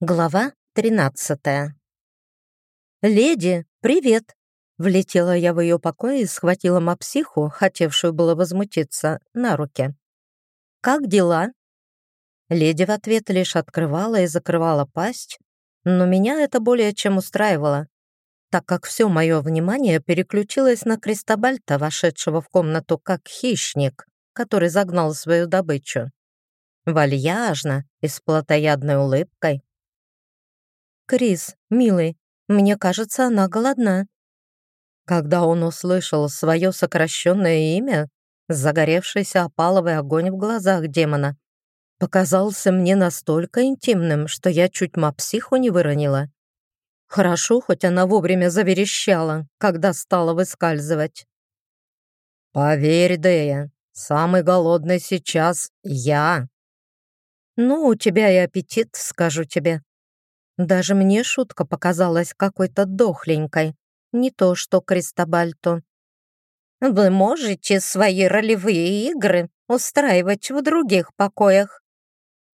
Глава 13 «Леди, привет!» Влетела я в ее покой и схватила мапсиху, хотевшую было возмутиться, на руки. «Как дела?» Леди в ответ лишь открывала и закрывала пасть, но меня это более чем устраивало, так как все мое внимание переключилось на Кристобальта, вошедшего в комнату как хищник, который загнал свою добычу. Вальяжно и с плотоядной улыбкой «Крис, милый, мне кажется, она голодна». Когда он услышал свое сокращенное имя, загоревшийся опаловый огонь в глазах демона показался мне настолько интимным, что я чуть мапсиху не выронила. Хорошо, хоть она вовремя заверещала, когда стала выскальзывать. «Поверь, Дэя, самый голодный сейчас я». «Ну, у тебя и аппетит, скажу тебе», даже мне шутка показалась какой-то дохленькой, не то что Кристобальту. «Вы можете свои ролевые игры устраивать в других покоях?»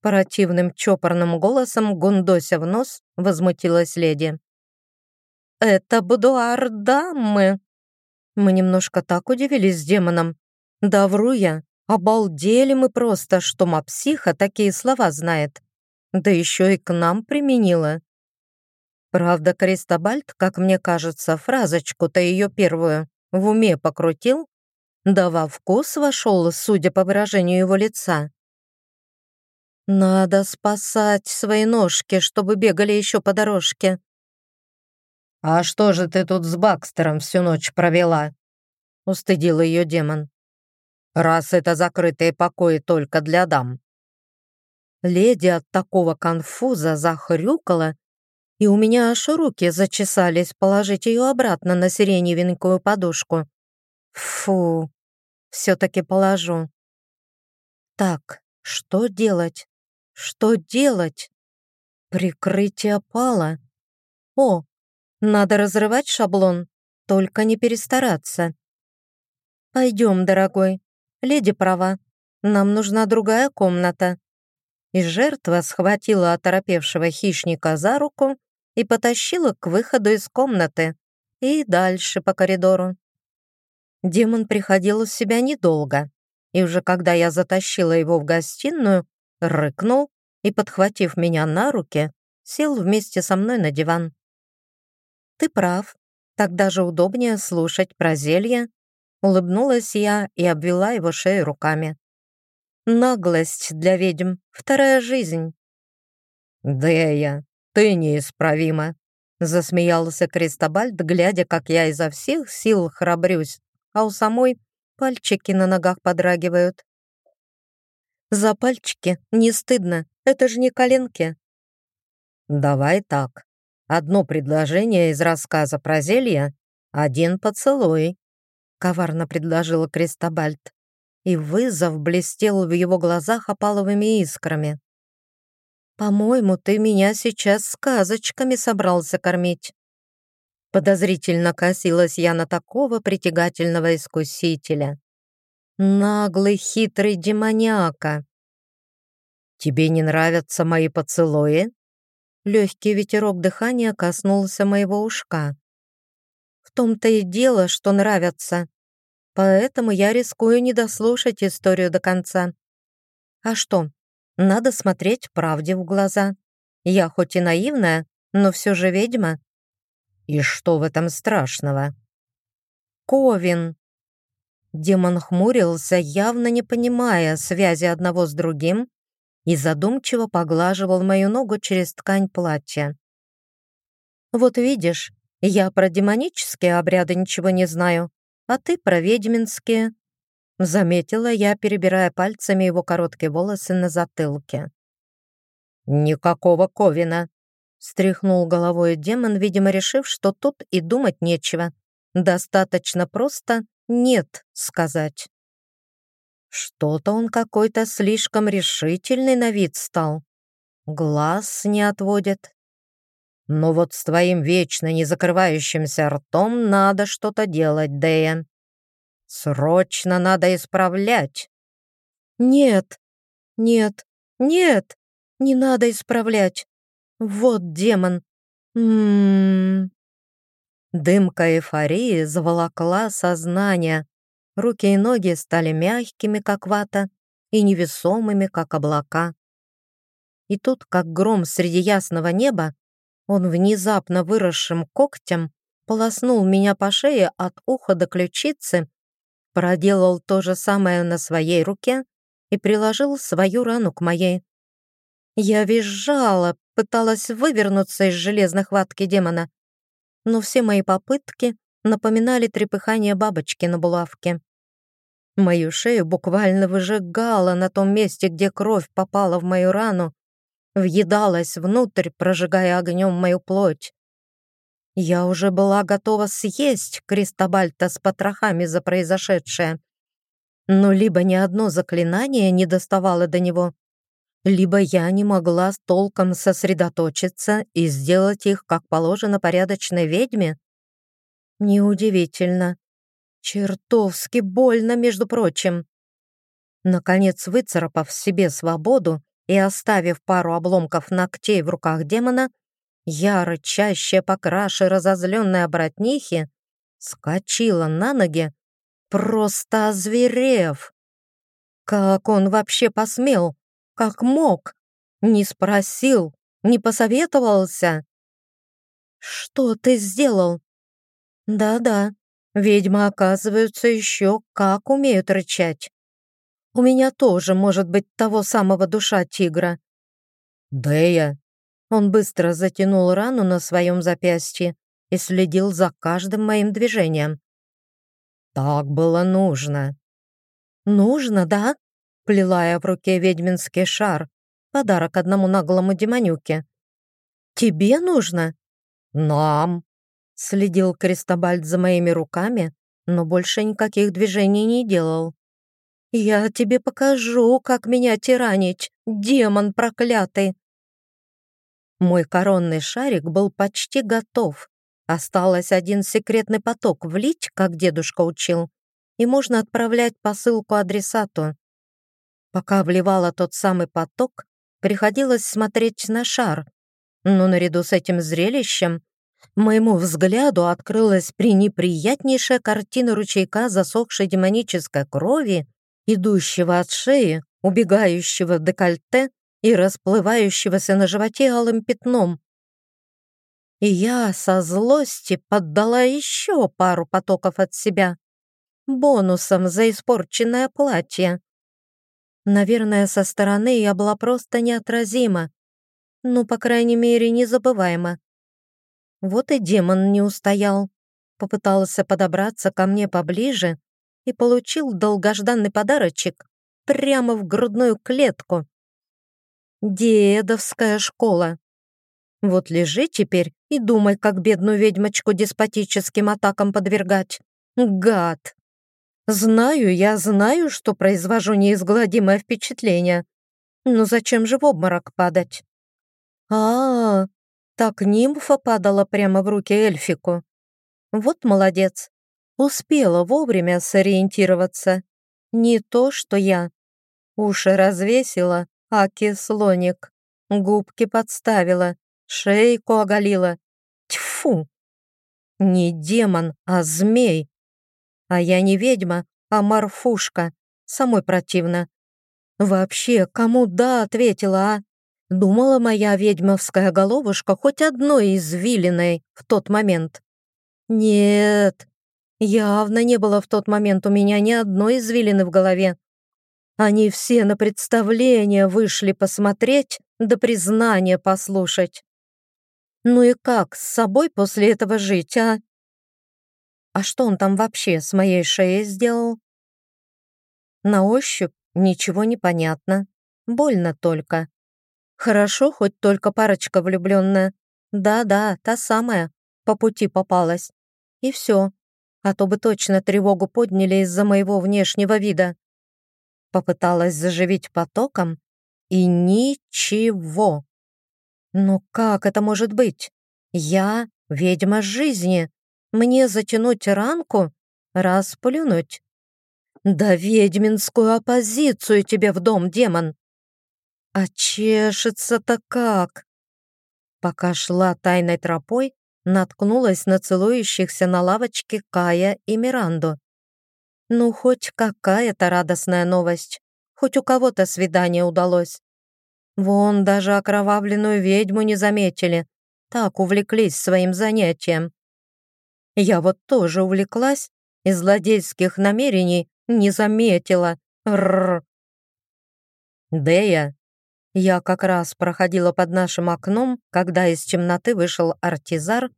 Противным чопорным голосом, гундося в нос, возмутилась леди. «Это будуар дамы!» Мы немножко так удивились с демоном. Да вру я, обалдели мы просто, что мапсиха такие слова знает да еще и к нам применила. Правда, Кристобальд, как мне кажется, фразочку-то ее первую в уме покрутил, да во вкус вошел, судя по выражению его лица. Надо спасать свои ножки, чтобы бегали еще по дорожке. «А что же ты тут с Бакстером всю ночь провела?» — устыдил ее демон. «Раз это закрытые покои только для дам, Леди от такого конфуза захрюкала, и у меня аж руки зачесались положить ее обратно на сиреневенькую подушку. Фу, все-таки положу. Так, что делать? Что делать? Прикрытие пало. О, надо разрывать шаблон, только не перестараться. Пойдем, дорогой. Леди права. Нам нужна другая комната и жертва схватила оторопевшего хищника за руку и потащила к выходу из комнаты и дальше по коридору. Демон приходил в себя недолго, и уже когда я затащила его в гостиную, рыкнул и, подхватив меня на руки, сел вместе со мной на диван. «Ты прав, так даже удобнее слушать про зелье», улыбнулась я и обвела его шею руками. Наглость для ведьм, вторая жизнь. «Дея, ты неисправима!» Засмеялся Кристобальд, глядя, как я изо всех сил храбрюсь, а у самой пальчики на ногах подрагивают. «За пальчики не стыдно, это же не коленки». «Давай так. Одно предложение из рассказа про зелье, один поцелуй», — коварно предложила Кристобальд и вызов блестел в его глазах опаловыми искрами. «По-моему, ты меня сейчас сказочками собрался кормить». Подозрительно косилась я на такого притягательного искусителя. Наглый, хитрый демоняка. «Тебе не нравятся мои поцелуи?» Легкий ветерок дыхания коснулся моего ушка. «В том-то и дело, что нравятся. Поэтому я рискую не дослушать историю до конца. А что? Надо смотреть правде в глаза. Я хоть и наивная, но все же ведьма. И что в этом страшного? Ковин. Демон хмурился, явно не понимая связи одного с другим, и задумчиво поглаживал мою ногу через ткань платья. «Вот видишь, я про демонические обряды ничего не знаю, а ты про ведьминские», — заметила я, перебирая пальцами его короткие волосы на затылке. «Никакого Ковина», — стряхнул головой демон, видимо, решив, что тут и думать нечего. Достаточно просто «нет» сказать. Что-то он какой-то слишком решительный на вид стал. Глаз не отводит. Но вот с твоим вечно не закрывающимся ртом надо что-то делать, Дэйн. Срочно надо исправлять. Нет, нет, нет, не надо исправлять. Вот демон. Ммм. Дымка эйфории заволокла сознание. Руки и ноги стали мягкими, как вата, и невесомыми, как облака. И тут, как гром среди ясного неба, он внезапно выросшим когтем полоснул меня по шее от уха до ключицы, проделал то же самое на своей руке и приложил свою рану к моей. Я визжала, пыталась вывернуться из железной хватки демона, но все мои попытки напоминали трепыхание бабочки на булавке. Мою шею буквально выжигало на том месте, где кровь попала в мою рану, въедалась внутрь, прожигая огнем мою плоть. Я уже была готова съесть Кристобальта с потрохами за произошедшее. Но либо ни одно заклинание не доставало до него, либо я не могла толком сосредоточиться и сделать их, как положено, порядочной ведьме. Неудивительно. Чертовски больно, между прочим. Наконец, выцарапав себе свободу и оставив пару обломков ногтей в руках демона, я, рычащая по краше разозленной обратнихи, скочила на ноги, просто озверев. Как он вообще посмел? Как мог? Не спросил, не посоветовался? Что ты сделал? Да-да, ведьмы, оказываются, еще как умеют рычать. У меня тоже может быть того самого душа тигра. Дэя, он быстро затянул рану на своем запястье и следил за каждым моим движением. «Так было нужно». «Нужно, да?» Плела я в руке ведьминский шар, подарок одному наглому демонюке. «Тебе нужно?» «Нам», — следил Крестобальд за моими руками, но больше никаких движений не делал. «Я тебе покажу, как меня тиранить, демон проклятый!» Мой коронный шарик был почти готов. Осталось один секретный поток влить, как дедушка учил, и можно отправлять посылку адресату. Пока вливала тот самый поток, приходилось смотреть на шар. Но наряду с этим зрелищем моему взгляду открылась пренеприятнейшая картина ручейка засохшей демонической крови, идущего от шеи, убегающего в декольте и расплывающегося на животе алым пятном. И я со злости поддала еще пару потоков от себя, бонусом за испорченное платье. Наверное, со стороны я была просто неотразима, ну, по крайней мере, незабываема. Вот и демон не устоял, попытался подобраться ко мне поближе и получил долгожданный подарочек прямо в грудную клетку. Дедовская школа. Вот лежи теперь и думай, как бедную ведьмочку деспотическим атакам подвергать. Гад! Знаю, я знаю, что произвожу неизгладимое впечатление. Но зачем же в обморок падать? А, -а, -а так нимфа падала прямо в руки эльфику. Вот молодец. Успела вовремя сориентироваться. Не то, что я. Уши развесила, Аки слоник. Губки подставила, шейку оголила. Тьфу! Не демон, а змей. А я не ведьма, а морфушка. Самой противно. Вообще, кому «да» ответила, а? Думала моя ведьмовская головушка хоть одной извилиной в тот момент. Нет, явно не было в тот момент у меня ни одной извилины в голове. Они все на представление вышли посмотреть, да признание послушать. Ну и как с собой после этого жить, а? А что он там вообще с моей шеей сделал? На ощупь ничего не понятно. Больно только. Хорошо, хоть только парочка влюбленная. Да-да, та самая, по пути попалась. И все. А то бы точно тревогу подняли из-за моего внешнего вида. Попыталась заживить потоком, и ничего. Ну как это может быть? Я ведьма жизни. Мне затянуть ранку, расплюнуть. Да ведьминскую оппозицию тебе в дом, демон. А чешется-то как? Пока шла тайной тропой, наткнулась на целующихся на лавочке Кая и Миранду. Ну, хоть какая-то радостная новость. Хоть у кого-то свидание удалось. Вон даже окровавленную ведьму не заметили. Так увлеклись своим занятием. Я вот тоже увлеклась и злодейских намерений не заметила. Рррр. Дея. Я как раз проходила под нашим окном, когда из темноты вышел артизар,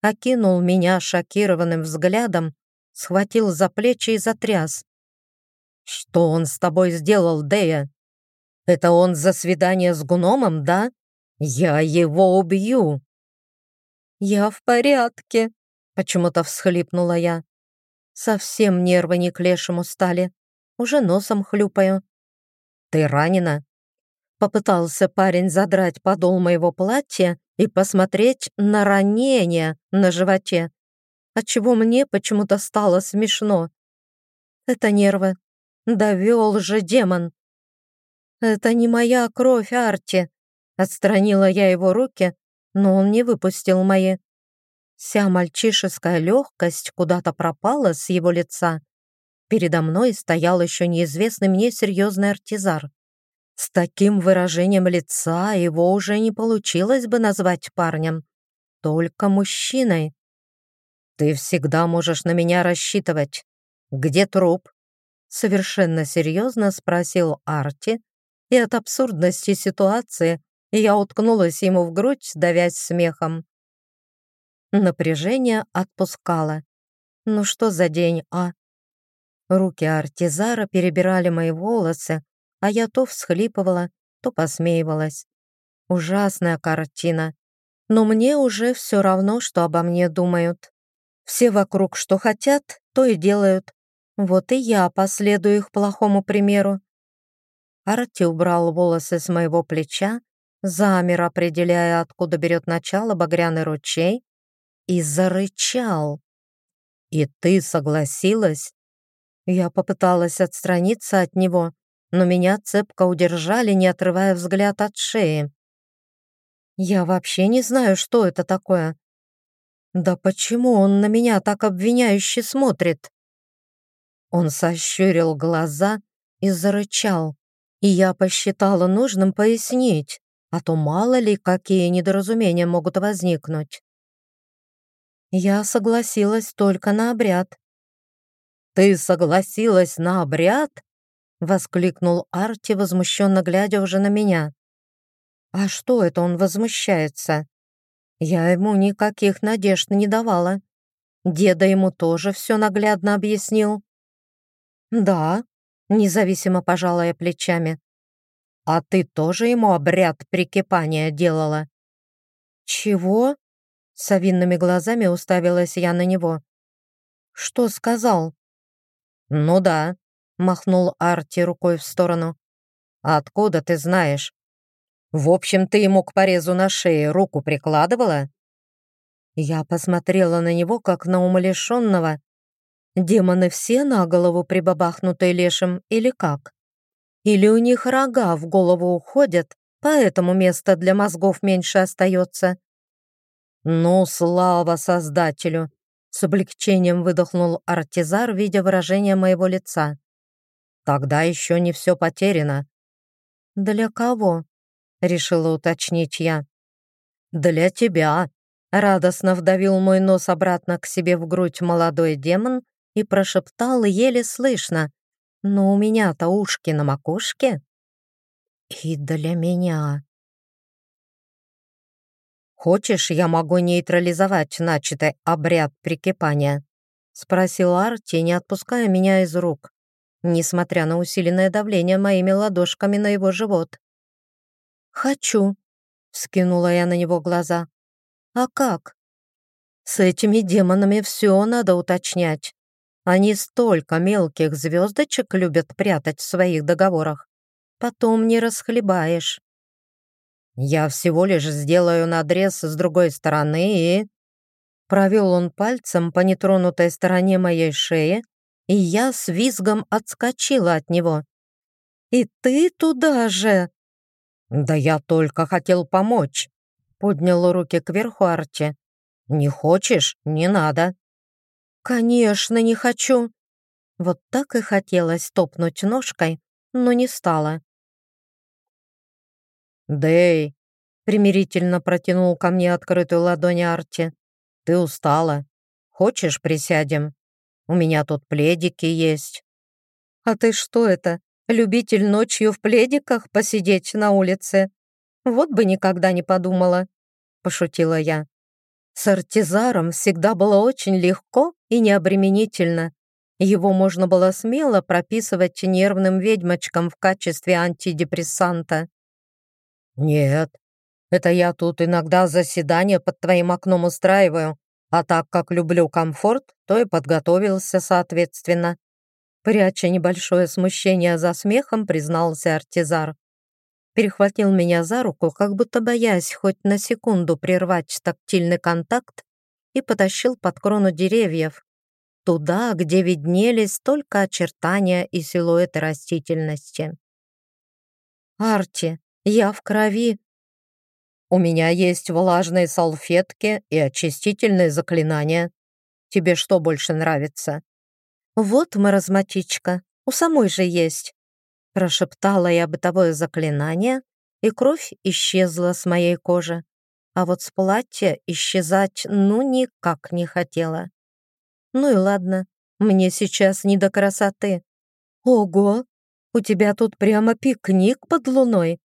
окинул меня шокированным взглядом, схватил за плечи и затряс. «Что он с тобой сделал, Дея? Это он за свидание с гномом, да? Я его убью!» «Я в порядке», — почему-то всхлипнула я. Совсем нервы не к лешему стали. Уже носом хлюпаю. «Ты ранена?» Попытался парень задрать подол моего платья и посмотреть на ранение на животе, отчего мне почему-то стало смешно. Это нервы. Довел же демон. Это не моя кровь, Арти. Отстранила я его руки, но он не выпустил мои. Вся мальчишеская легкость куда-то пропала с его лица. Передо мной стоял еще неизвестный мне серьезный артизар. С таким выражением лица его уже не получилось бы назвать парнем, только мужчиной. «Ты всегда можешь на меня рассчитывать. Где труп?» Совершенно серьезно спросил Арти, и от абсурдности ситуации я уткнулась ему в грудь, давясь смехом. Напряжение отпускало. Ну что за день, а? Руки Артизара перебирали мои волосы, а я то всхлипывала, то посмеивалась. Ужасная картина. Но мне уже все равно, что обо мне думают. Все вокруг что хотят, то и делают. Вот и я последую их плохому примеру. Арти убрал волосы с моего плеча, замер, определяя, откуда берет начало багряный ручей, и зарычал. «И ты согласилась?» Я попыталась отстраниться от него, но меня цепко удержали, не отрывая взгляд от шеи. Я вообще не знаю, что это такое. Да почему он на меня так обвиняюще смотрит? Он сощурил глаза и зарычал, и я посчитала нужным пояснить, а то мало ли какие недоразумения могут возникнуть. Я согласилась только на обряд. «Ты согласилась на обряд?» Воскликнул Арти, возмущенно глядя уже на меня. А что это он возмущается? Я ему никаких надежд не давала. Деда ему тоже все наглядно объяснил. Да, независимо пожала я плечами. А ты тоже ему обряд прикипания делала? Чего? С глазами уставилась я на него. Что сказал? Ну да, Махнул Арти рукой в сторону. «Откуда ты знаешь?» «В общем, ты ему к порезу на шее руку прикладывала?» Я посмотрела на него, как на умалишенного. Демоны все на голову прибабахнутые лешим или как? Или у них рога в голову уходят, поэтому места для мозгов меньше остается? Ну, слава Создателю! С облегчением выдохнул Артизар, видя выражение моего лица. Тогда еще не все потеряно. Для кого? Решила уточнить я. Для тебя. Радостно вдавил мой нос обратно к себе в грудь молодой демон и прошептал еле слышно. Но у меня-то ушки на макушке. И для меня. «Хочешь, я могу нейтрализовать начатый обряд прикипания?» — спросил Арти, не отпуская меня из рук несмотря на усиленное давление моими ладошками на его живот. «Хочу», — скинула я на него глаза. «А как?» «С этими демонами все надо уточнять. Они столько мелких звездочек любят прятать в своих договорах. Потом не расхлебаешь». «Я всего лишь сделаю надрез с другой стороны и...» Провел он пальцем по нетронутой стороне моей шеи, и я с визгом отскочила от него. «И ты туда же?» «Да я только хотел помочь». Поднял руки кверху Арчи. «Не хочешь? Не надо». «Конечно, не хочу». Вот так и хотелось топнуть ножкой, но не стало. «Дэй!» — примирительно протянул ко мне открытую ладонь Арти. «Ты устала. Хочешь, присядем? У меня тут пледики есть». «А ты что это, любитель ночью в пледиках посидеть на улице? Вот бы никогда не подумала», — пошутила я. С артизаром всегда было очень легко и необременительно. Его можно было смело прописывать нервным ведьмочкам в качестве антидепрессанта. «Нет, это я тут иногда заседание под твоим окном устраиваю, а так как люблю комфорт, то и подготовился соответственно». Пряча небольшое смущение за смехом, признался Артизар. Перехватил меня за руку, как будто боясь хоть на секунду прервать тактильный контакт и потащил под крону деревьев, туда, где виднелись только очертания и силуэты растительности. «Арти, я в крови!» «У меня есть влажные салфетки и очистительные заклинания. Тебе что больше нравится?» «Вот маразматичка, у самой же есть!» Прошептала я бытовое заклинание, и кровь исчезла с моей кожи. А вот с платья исчезать ну никак не хотела. Ну и ладно, мне сейчас не до красоты. Ого, у тебя тут прямо пикник под луной.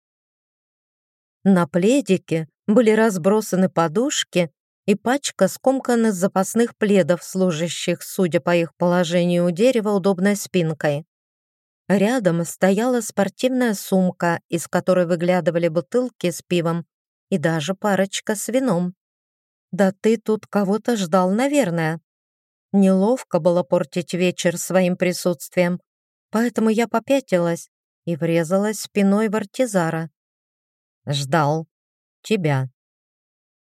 На пледике были разбросаны подушки и пачка скомканных запасных пледов, служащих, судя по их положению у дерева, удобной спинкой. Рядом стояла спортивная сумка, из которой выглядывали бутылки с пивом и даже парочка с вином. «Да ты тут кого-то ждал, наверное», Неловко было портить вечер своим присутствием, поэтому я попятилась и врезалась спиной в Артизара. «Ждал. Тебя».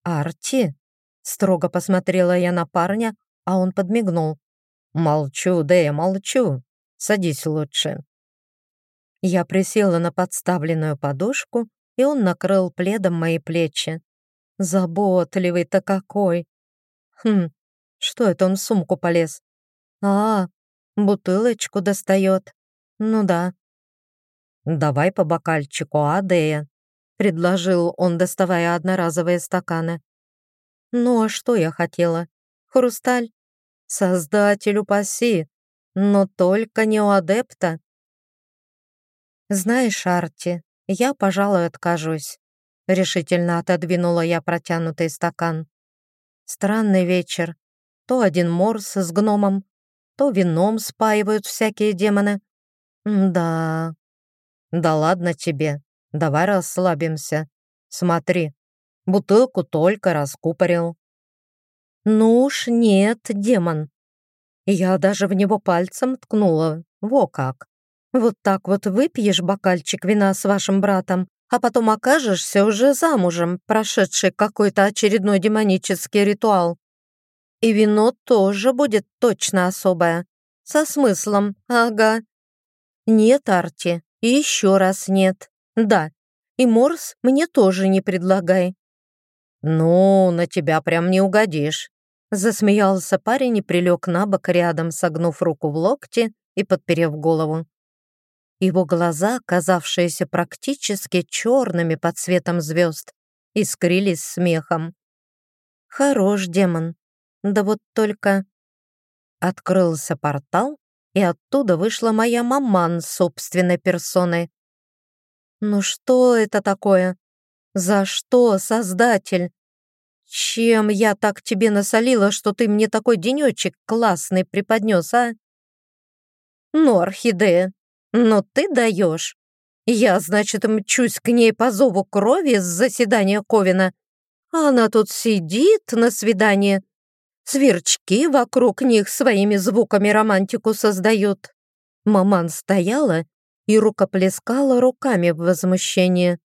«Арти?» — строго посмотрела я на парня, а он подмигнул. «Молчу, да я молчу. Садись лучше». Я присела на подставленную подушку, и он накрыл пледом мои плечи. Заботливый-то какой! Хм, что это он в сумку полез? А, бутылочку достает. Ну да. Давай по бокальчику, Адея, предложил он, доставая одноразовые стаканы. Ну а что я хотела? Хрусталь? Создатель упаси, но только не у адепта. Знаешь, Арти, я, пожалуй, откажусь. Решительно отодвинула я протянутый стакан. Странный вечер. То один морс с гномом, то вином спаивают всякие демоны. Да. Да ладно тебе. Давай расслабимся. Смотри, бутылку только раскупорил. Ну уж нет, демон. Я даже в него пальцем ткнула. Во как. Вот так вот выпьешь бокальчик вина с вашим братом, а потом окажешься уже замужем, прошедший какой-то очередной демонический ритуал. И вино тоже будет точно особое. Со смыслом, ага. Нет, Арти, еще раз нет. Да, и морс мне тоже не предлагай. Ну, на тебя прям не угодишь. Засмеялся парень и прилег на бок рядом, согнув руку в локте и подперев голову. Его глаза, казавшиеся практически черными под светом звезд, искрились смехом. Хорош демон, да вот только... Открылся портал, и оттуда вышла моя маман собственной персоной. Ну что это такое? За что, Создатель? Чем я так тебе насолила, что ты мне такой денечек классный преподнес, а? Ну, Орхидея, но ты даешь. Я, значит, мчусь к ней по зову крови с заседания Ковина, а она тут сидит на свидание Сверчки вокруг них своими звуками романтику создают. Маман стояла и рукоплескала руками в возмущении.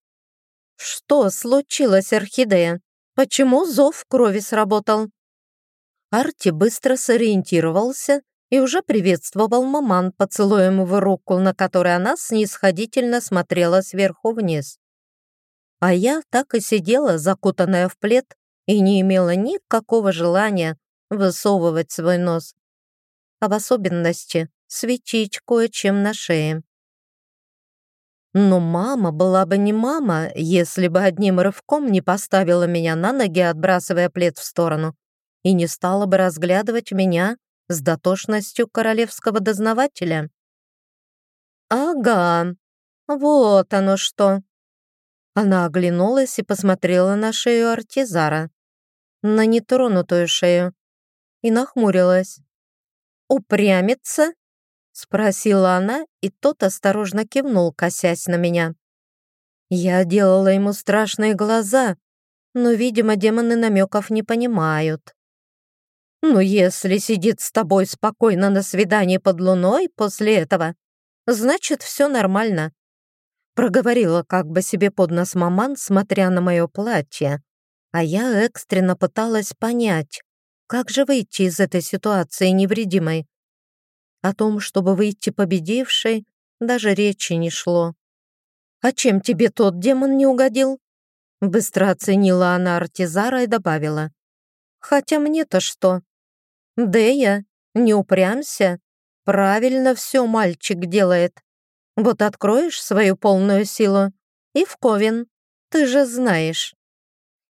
«Что случилось, Орхидея? Почему зов крови сработал?» Арти быстро сориентировался и уже приветствовал маман поцелуем в руку, на которой она снисходительно смотрела сверху вниз. А я так и сидела, закутанная в плед, и не имела никакого желания высовывать свой нос, а в особенности светить кое-чем на шее. Но мама была бы не мама, если бы одним рывком не поставила меня на ноги, отбрасывая плед в сторону, и не стала бы разглядывать меня с дотошностью королевского дознавателя. «Ага, вот оно что!» Она оглянулась и посмотрела на шею Артизара, на нетронутую шею, и нахмурилась. «Упрямится?» Спросила она, и тот осторожно кивнул, косясь на меня. Я делала ему страшные глаза, но, видимо, демоны намеков не понимают. «Ну, если сидит с тобой спокойно на свидании под луной после этого, значит, все нормально», проговорила как бы себе под нос маман, смотря на мое платье, а я экстренно пыталась понять, как же выйти из этой ситуации невредимой. О том, чтобы выйти победившей, даже речи не шло. «А чем тебе тот демон не угодил?» Быстро оценила она Артизара и добавила. «Хотя мне-то что? Дея, не упрямся. Правильно все мальчик делает. Вот откроешь свою полную силу и в Ковен. Ты же знаешь».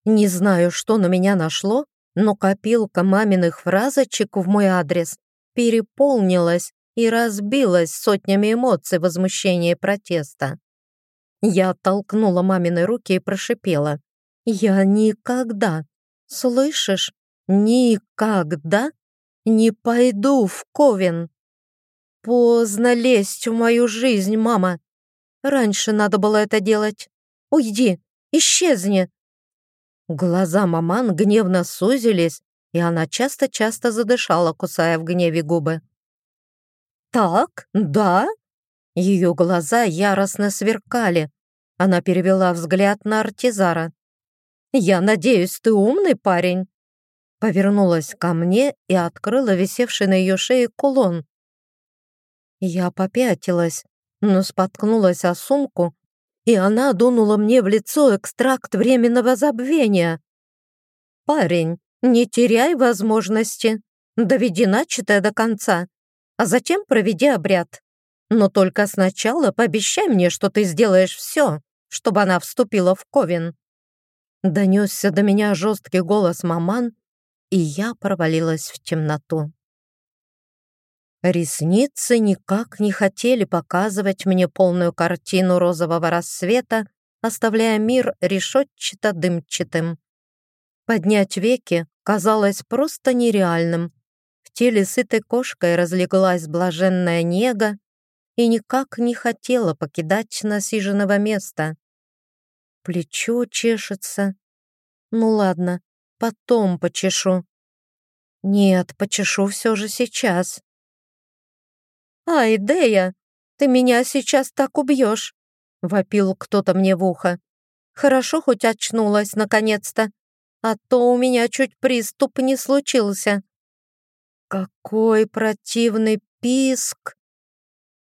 Не знаю, что на меня нашло, но копилка маминых фразочек в мой адрес переполнилась и разбилась сотнями эмоций возмущения и протеста. Я оттолкнула мамины руки и прошипела. «Я никогда, слышишь, никогда не пойду в Ковен. Поздно лезть в мою жизнь, мама. Раньше надо было это делать. Уйди, исчезни». Глаза маман гневно сузились, и она часто-часто задышала, кусая в гневе губы. «Так, да?» Ее глаза яростно сверкали. Она перевела взгляд на Артизара. «Я надеюсь, ты умный парень?» Повернулась ко мне и открыла висевший на ее шее кулон. Я попятилась, но споткнулась о сумку, и она дунула мне в лицо экстракт временного забвения. «Парень, не теряй возможности. Доведи начатое до конца, а затем проведи обряд. Но только сначала пообещай мне, что ты сделаешь все, чтобы она вступила в Ковен». Донесся до меня жесткий голос маман, и я провалилась в темноту. Ресницы никак не хотели показывать мне полную картину розового рассвета, оставляя мир решетчато-дымчатым. Поднять веки казалось просто нереальным. В теле сытой кошкой разлеглась блаженная нега и никак не хотела покидать насиженного места. Плечо чешется. Ну ладно, потом почешу. Нет, почешу все же сейчас. «Ай, Дея, ты меня сейчас так убьешь!» — вопил кто-то мне в ухо. «Хорошо хоть очнулась наконец-то а то у меня чуть приступ не случился. Какой противный писк!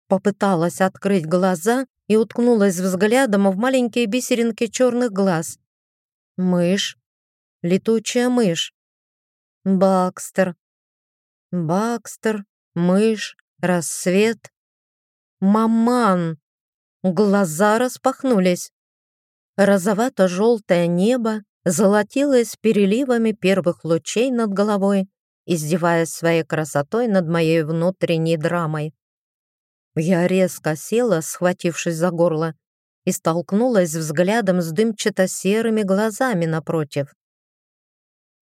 Попыталась открыть глаза и уткнулась взглядом в маленькие бисеринки черных глаз. Мышь. Летучая мышь. Бакстер. Бакстер, мышь, рассвет. Маман. Глаза распахнулись. Розовато-желтое небо золотилась переливами первых лучей над головой, издеваясь своей красотой над моей внутренней драмой. Я резко села, схватившись за горло, и столкнулась взглядом с дымчато-серыми глазами напротив.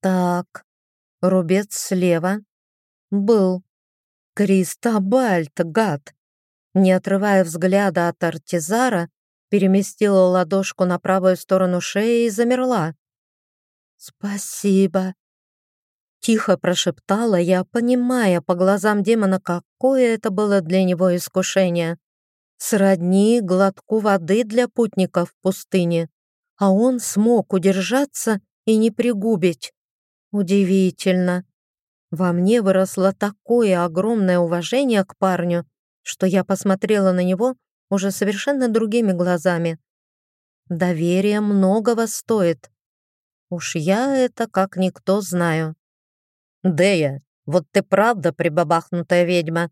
Так, рубец слева. Был. Кристобальт, гад. Не отрывая взгляда от артизара, переместила ладошку на правую сторону шеи и замерла. «Спасибо!» Тихо прошептала я, понимая по глазам демона, какое это было для него искушение. Сродни глотку воды для путников в пустыне, а он смог удержаться и не пригубить. Удивительно. Во мне выросло такое огромное уважение к парню, что я посмотрела на него уже совершенно другими глазами. Доверие многого стоит. Уж я это как никто знаю. Дея, вот ты правда прибабахнутая ведьма.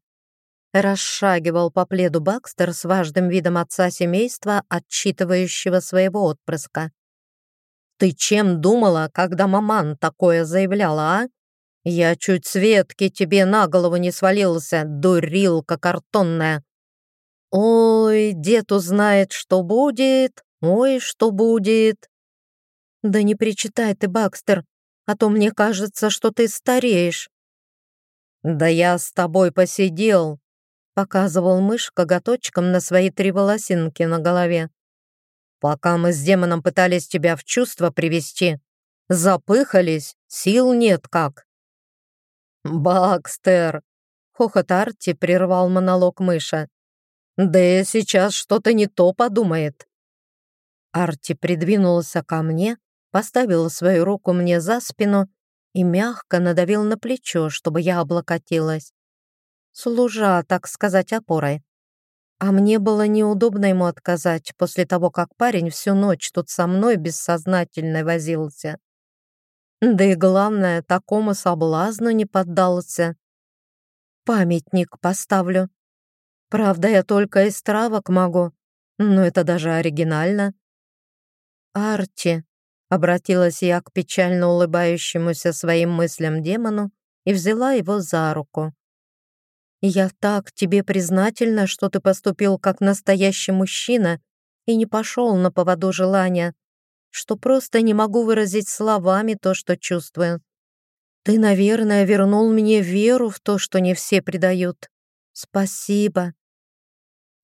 Расшагивал по пледу Бакстер с важным видом отца семейства, отчитывающего своего отпрыска. Ты чем думала, когда маман такое заявляла, а? Я чуть Светки тебе на голову не свалился, дурилка картонная. Ой, дед узнает, что будет, ой, что будет. Да не причитай ты, Бакстер, а то мне кажется, что ты стареешь. Да я с тобой посидел, показывал мышь коготочком на свои три волосинки на голове. Пока мы с демоном пытались тебя в чувство привести, запыхались, сил нет как. «Бакстер!» — хохот Арти прервал монолог мыша. «Да и сейчас что-то не то подумает». Арти придвинулся ко мне, поставил свою руку мне за спину и мягко надавил на плечо, чтобы я облокотилась, служа, так сказать, опорой. А мне было неудобно ему отказать после того, как парень всю ночь тут со мной бессознательно возился. Да и главное, такому соблазну не поддался. Памятник поставлю. Правда, я только из травок могу, но это даже оригинально. Арти, обратилась я к печально улыбающемуся своим мыслям демону и взяла его за руку. «Я так тебе признательна, что ты поступил как настоящий мужчина и не пошел на поводу желания что просто не могу выразить словами то, что чувствую. Ты, наверное, вернул мне веру в то, что не все предают. Спасибо.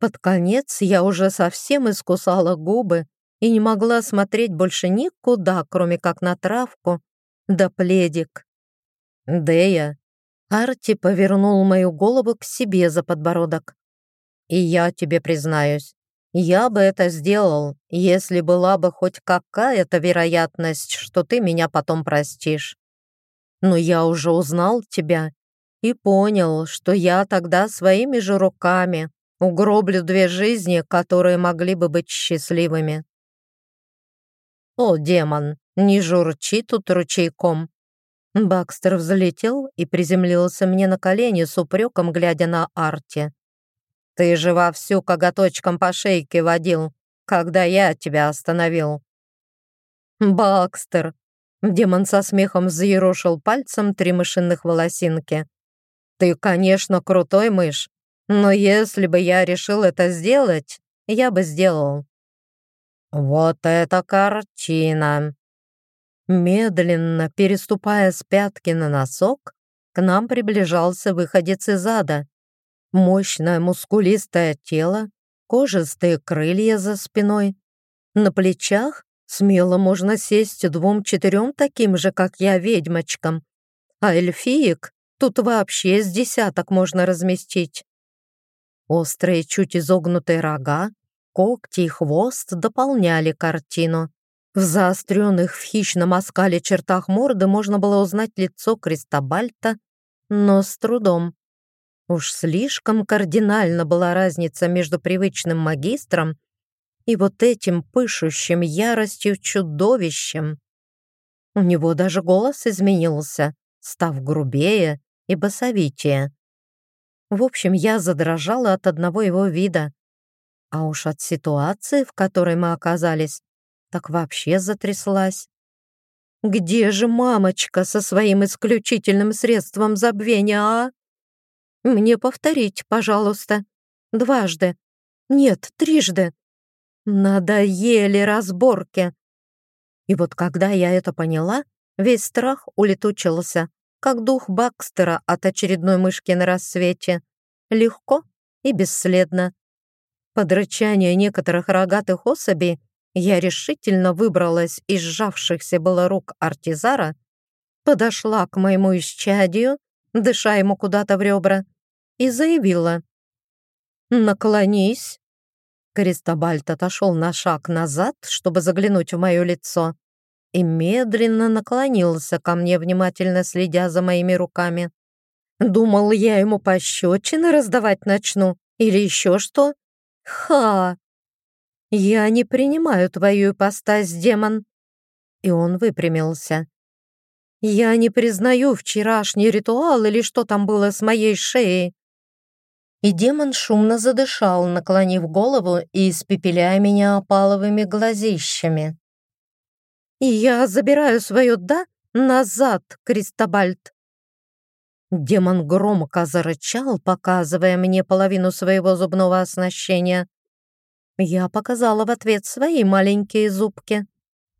Под конец я уже совсем искусала губы и не могла смотреть больше никуда, кроме как на травку да пледик. Дея. Арти повернул мою голову к себе за подбородок. И я тебе признаюсь, я бы это сделал, если была бы хоть какая-то вероятность, что ты меня потом простишь. Но я уже узнал тебя и понял, что я тогда своими же руками угроблю две жизни, которые могли бы быть счастливыми. О, демон, не журчи тут ручейком. Бакстер взлетел и приземлился мне на колени с упреком, глядя на Арти. Ты же вовсю коготочком по шейке водил, когда я тебя остановил. Бакстер. Демон со смехом заерошил пальцем три мышиных волосинки. Ты, конечно, крутой мышь, но если бы я решил это сделать, я бы сделал. Вот это картина! Медленно, переступая с пятки на носок, к нам приближался выходец из ада. Мощное мускулистое тело, кожистые крылья за спиной. На плечах смело можно сесть двум-четырем таким же, как я, ведьмочкам. А эльфиек тут вообще с десяток можно разместить. Острые, чуть изогнутые рога, когти и хвост дополняли картину. В заостренных в хищном оскале чертах морды можно было узнать лицо Кристобальта, но с трудом. Уж слишком кардинально была разница между привычным магистром и вот этим пышущим яростью чудовищем. У него даже голос изменился, став грубее и басовитее. В общем, я задрожала от одного его вида, а уж от ситуации, в которой мы оказались, так вообще затряслась. Где же мамочка со своим исключительным средством забвения, а? Мне повторить, пожалуйста. Дважды. Нет, трижды. Надоели разборки. И вот когда я это поняла, весь страх улетучился, как дух Бакстера от очередной мышки на рассвете. Легко и бесследно. Под рычание некоторых рогатых особей я решительно выбралась из сжавшихся было рук артизара, подошла к моему исчадию дыша ему куда-то в ребра, и заявила. «Наклонись». Кристобальт отошел на шаг назад, чтобы заглянуть в мое лицо, и медленно наклонился ко мне, внимательно следя за моими руками. Думал, я ему пощечины раздавать начну или еще что? Ха! «Я не принимаю твою ипостась, демон!» И он выпрямился. «Я не признаю вчерашний ритуал или что там было с моей шеей!» И демон шумно задышал, наклонив голову и испепеляя меня опаловыми глазищами. «И я забираю свое «да» назад, Кристобальд!» Демон громко зарычал, показывая мне половину своего зубного оснащения. Я показала в ответ свои маленькие зубки.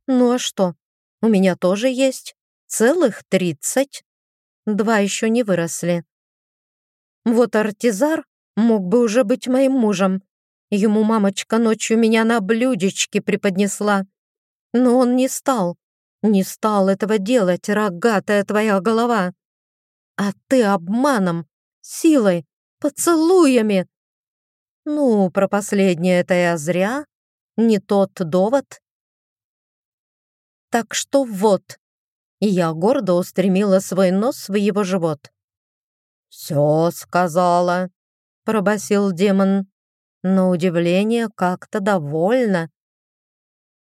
Ну а что? У меня тоже есть. Целых тридцать. Два еще не выросли. Вот Артизар мог бы уже быть моим мужем. Ему мамочка ночью меня на блюдечке преподнесла. Но он не стал. Не стал этого делать, рогатая твоя голова. А ты обманом, силой, поцелуями. Ну, про последнее это я зря. Не тот довод. Так что вот. И я гордо устремила свой нос в его живот. «Все сказала», — пробасил демон. На удивление как-то довольно.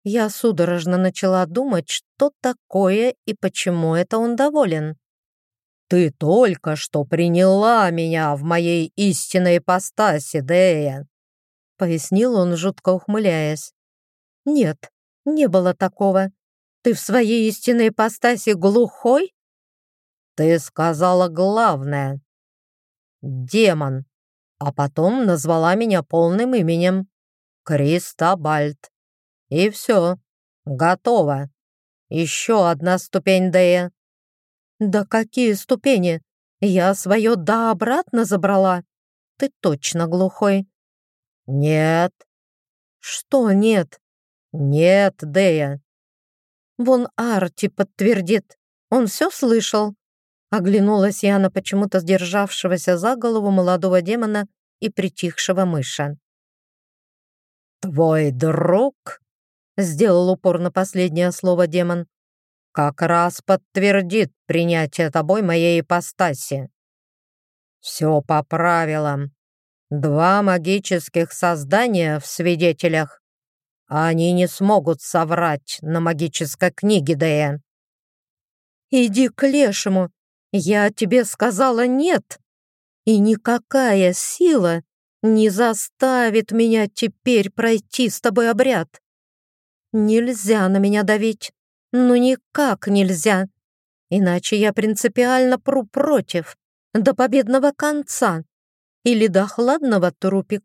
Я судорожно начала думать, что такое и почему это он доволен. «Ты только что приняла меня в моей истинной ипостаси, Дея!» Пояснил он, жутко ухмыляясь. «Нет, не было такого. Ты в своей истинной ипостаси глухой?» «Ты сказала главное. Демон. А потом назвала меня полным именем. Кристобальд. И все. Готово. Еще одна ступень Дея. «Да какие ступени? Я свое «да» обратно забрала? Ты точно глухой?» «Нет». «Что нет?» «Нет, Дея». «Вон Арти подтвердит. Он все слышал?» Оглянулась я на почему-то сдержавшегося за голову молодого демона и притихшего мыша. «Твой друг?» — сделал упор на последнее слово демон как раз подтвердит принятие тобой моей ипостаси. Все по правилам. Два магических создания в свидетелях. Они не смогут соврать на магической книге, Дэя. «Иди к лешему. Я тебе сказала нет. И никакая сила не заставит меня теперь пройти с тобой обряд. Нельзя на меня давить. Ну никак нельзя. Иначе я принципиально пру против. До победного конца. Или до хладного трупика.